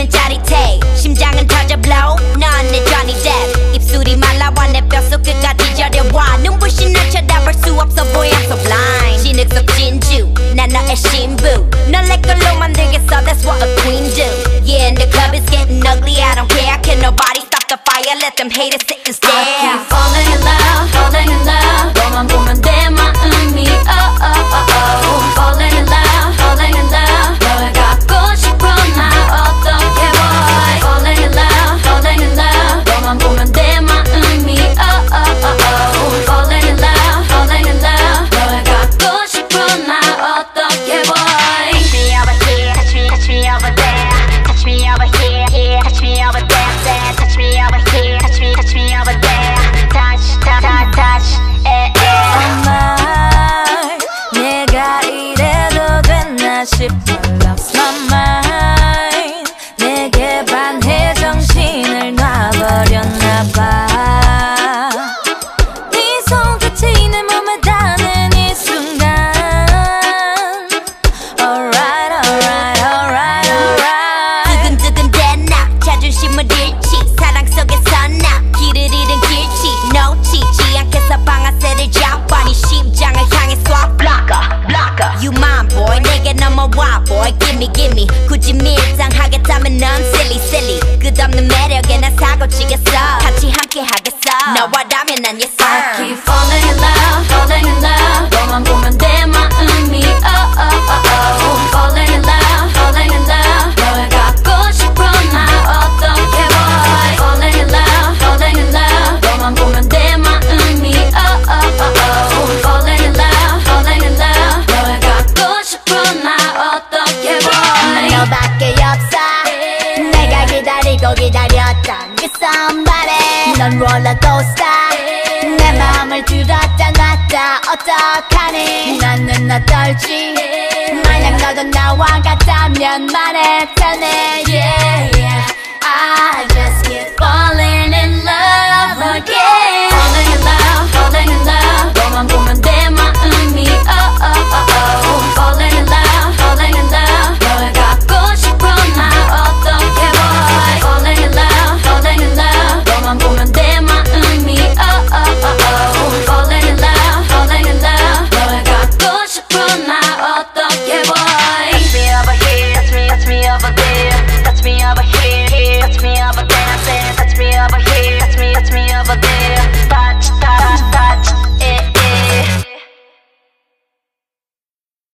가슴은 짜릿해 심장은 터져 blow 넌내 Johnny Depp. 입술이 말라와 내 뼛속 끝까지 저려와. 눈부신 널 쳐다볼 수 없어 보여. So blind. 진흙 속 진주. 난 너의 신부. 널내 걸로 만들겠어. That's what a queen do. Yeah and the club is getting ugly. I don't care. Can nobody stop the fire? Let them haters sit and stare. ship. I lost my mind. 기다리고 기다렸던 그 somebody 넌 롤러코스터. 내 마음을 들었다 놨다. 어떡하니? 나는 어떨지. 만약 너도 나와 같다면 me yeah yeah. I falling